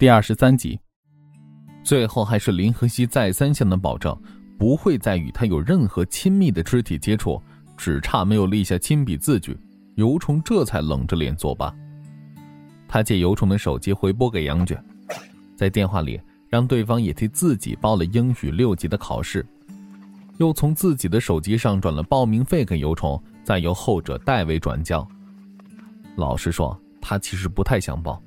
第二十三集，最后还是林和熙再三向他保证，不会再与他有任何亲密的肢体接触，只差没有立下亲笔字据。尤虫这才冷着脸作罢。他借尤虫的手机回拨给杨卷，在电话里让对方也替自己报了英语六级的考试，又从自己的手机上转了报名费给尤虫，再由后者代为转交。老实说，他其实不太想报。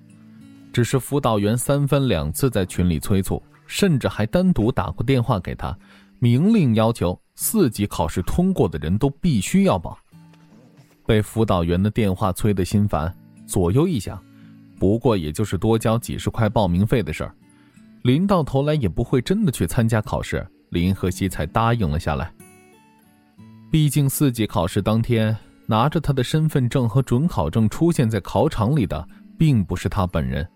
只是辅导员三番两次在群里催促，甚至还单独打过电话给他，明令要求四级考试通过的人都必须要报。被辅导员的电话催得心烦，左右一想，不过也就是多交几十块报名费的事，临到头来也不会真的去参加考试。林和熙才答应了下来。毕竟四级考试当天，拿着他的身份证和准考证出现在考场里的，并不是他本人。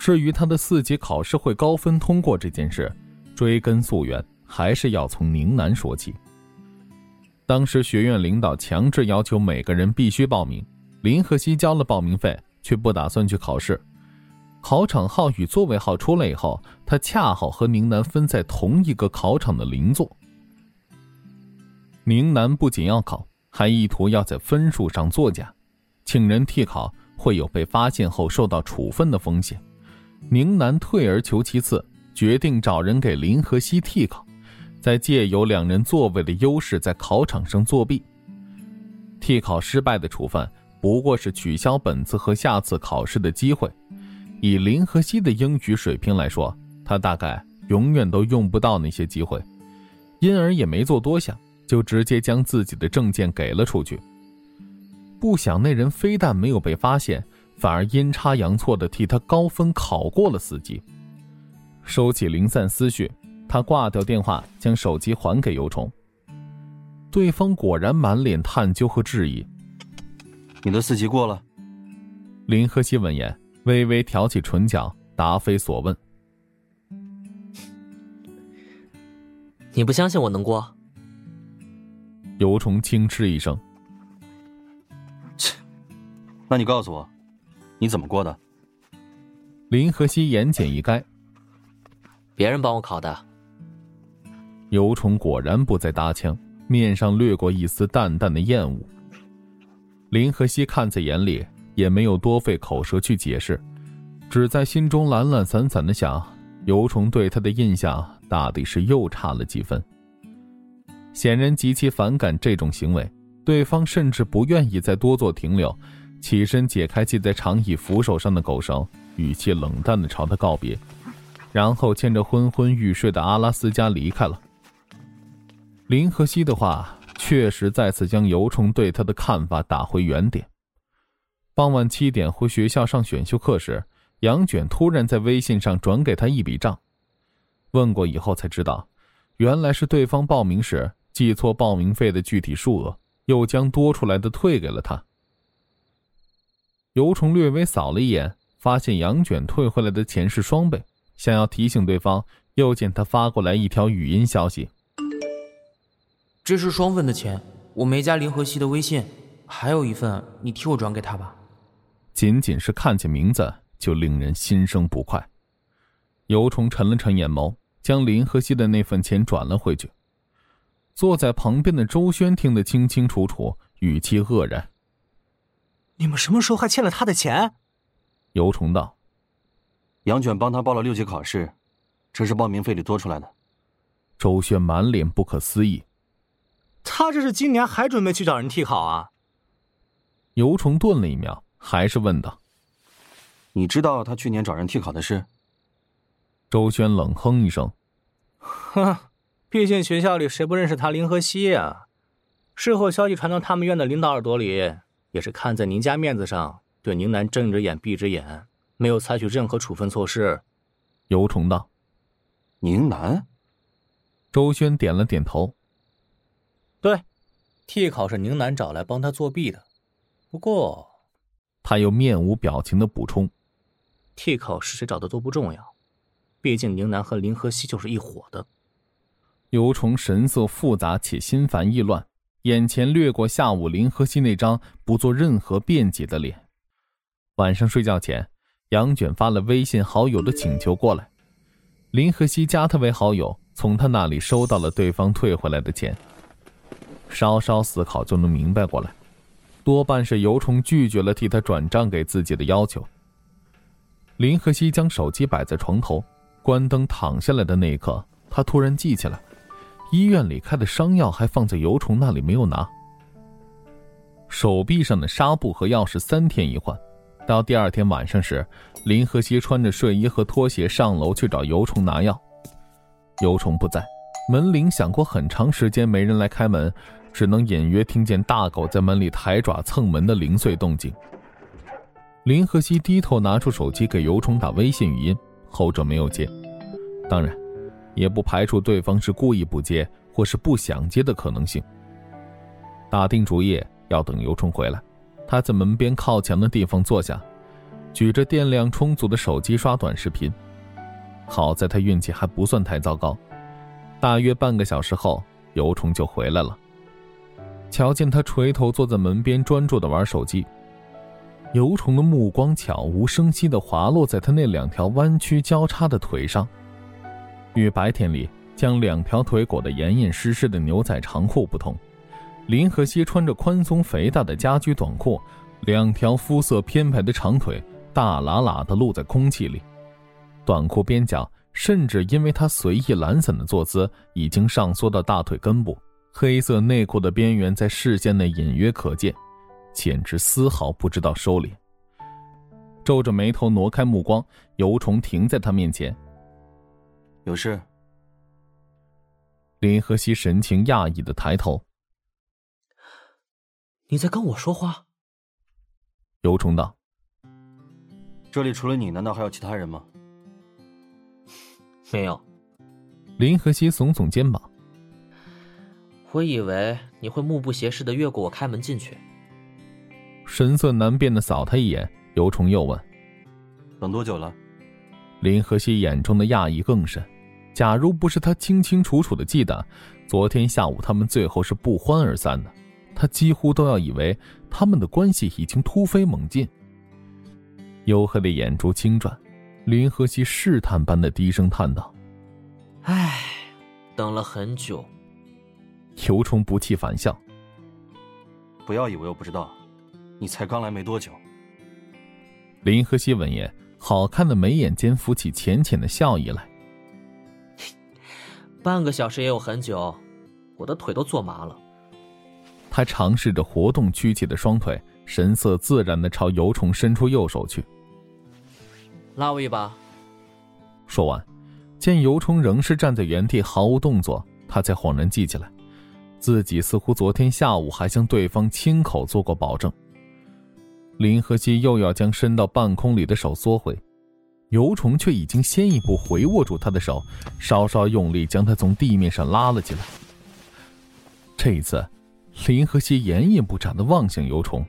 至于他的四级考试会高分通过这件事，追根溯源，还是要从宁南说起。当时学院领导强制要求每个人必须报名，林和熙交了报名费，却不打算去考试。考场号与座位号出来以后，他恰好和宁南分在同一个考场的邻座。宁南不仅要考，还意图要在分数上作假，请人替考会有被发现后受到处分的风险。宁南退而求其次，决定找人给林和熙替考，再借由两人座位的优势在考场上作弊。替考失败的处分不过是取消本次和下次考试的机会。以林和熙的英语水平来说，他大概永远都用不到那些机会，因而也没做多想，就直接将自己的证件给了出去。不想那人非但没有被发现。反而阴差阳错的替他高分考过了四级。收起零散思绪，他挂掉电话，将手机还给尤虫。对方果然满脸探究和质疑：“你的四级过了？”林和熙闻言，微微挑起唇角，答非所问：“你不相信我能过？”尤虫轻嗤一声：“切，那你告诉我。”你怎么过的？林和熙言简意赅。别人帮我考的。尤虫果然不再搭腔，面上掠过一丝淡淡的厌恶。林和熙看在眼里，也没有多费口舌去解释，只在心中懒懒散散的想：尤虫对他的印象大抵是又差了几分。显然极其反感这种行为，对方甚至不愿意再多做停留。起身解开系在长椅扶手上的狗绳，语气冷淡的朝他告别，然后牵着昏昏欲睡的阿拉斯加离开了。林和熙的话确实再次将尤虫对他的看法打回原点。傍晚七点回学校上选修课时，杨卷突然在微信上转给他一笔账，问过以后才知道，原来是对方报名时记错报名费的具体数额，又将多出来的退给了他。尤虫略微扫了一眼，发现杨卷退回来的钱是双倍，想要提醒对方，又见他发过来一条语音消息：“这是双份的钱，我没加林和熙的微信，还有一份，你替我转给他吧。”仅仅是看见名字就令人心生不快。尤虫沉了沉眼眸，将林和熙的那份钱转了回去。坐在旁边的周轩听得清清楚楚，语气愕然。你们什么时候还欠了他的钱？尤虫道：“杨卷帮他报了六级考试，这是报名费里多出来的。”周轩满脸不可思议：“他这是今年还准备去找人替考啊？”尤虫顿了一秒，还是问道：“你知道他去年找人替考的事？”周轩冷哼一声：“哼，毕竟学校里谁不认识他林和熙呀？事后消息传到他们院的领导耳朵里。”也是看在您家面子上，对宁南睁只眼闭只眼，没有采取任何处分措施。尤崇道：“宁南。”周轩点了点头。对，替考是宁南找来帮他作弊的。不过，他又面无表情的补充：“替考是谁找的都不重要，毕竟宁南和林和熙就是一伙的。”尤崇神色复杂且心烦意乱。眼前掠过下午林和熙那张不做任何辩解的脸。晚上睡觉前，杨卷发了微信好友的请求过来，林和熙加他为好友，从他那里收到了对方退回来的钱。稍稍思考就能明白过来，多半是尤虫拒绝了替他转账给自己的要求。林和熙将手机摆在床头，关灯躺下来的那一刻，他突然记起来，医院里开的伤药还放在尤虫那里没有拿。手臂上的纱布和钥匙三天一换，到第二天晚上时，林和熙穿着睡衣和拖鞋上楼去找尤虫拿药，尤虫不在，门铃响过很长时间没人来开门。只能隐约听见大狗在门里抬爪蹭门的零碎动静。林和熙低头拿出手机给尤虫打微信语音，后者没有接。当然，也不排除对方是故意不接或是不想接的可能性。打定主意要等尤虫回来，他在门边靠墙的地方坐下，举着电量充足的手机刷短视频。好在他运气还不算太糟糕，大约半个小时后，尤虫就回来了。瞧见他垂头坐在门边，专注的玩手机。尤虫的目光悄无声息的滑落在他那两条弯曲交叉的腿上，与白天里将两条腿裹得严严实实的牛仔长裤不同，林和熙穿着宽松肥大的家居短裤，两条肤色偏白的长腿大喇喇的露在空气里，短裤边角甚至因为他随意懒散的坐姿，已经上缩到大腿根部。黑色内裤的边缘在视线内隐约可见，简直丝毫不知道收敛。皱着眉头挪开目光，油虫停在他面前。有事？林和熙神情讶异的抬头。你在跟我说话？尤虫道。这里除了你，难道还有其他人吗？没有。林和熙耸耸肩膀。我以为你会目不斜视的越过我开门进去。神色难辨的扫他一眼，尤虫又问：“等多久了？”林和熙眼中的讶异更深。假如不是他清清楚楚的记得，昨天下午他们最后是不欢而散的，他几乎都要以为他们的关系已经突飞猛进。黝黑的眼珠轻转，林和熙试探般的低声叹道：“唉，等了很久。”尤虫不气反笑：“不要以为我不知道，你才刚来没多久。”林和熙闻言，好看的眉眼间浮起浅浅的笑意来。半个小时也有很久，我的腿都坐麻了。他尝试着活动曲起的双腿，神色自然的朝尤虫伸出右手去。拉我一把。说完，见尤虫仍是站在原地毫无动作，他才恍然记起来。自己似乎昨天下午还向对方亲口做过保证。林和熙又要将伸到半空里的手缩回，游虫却已经先一步回握住他的手，稍稍用力将他从地面上拉了起来。这一次，林和熙眼也不眨的望向游虫，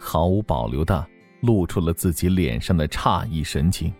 毫无保留的露出了自己脸上的诧异神情。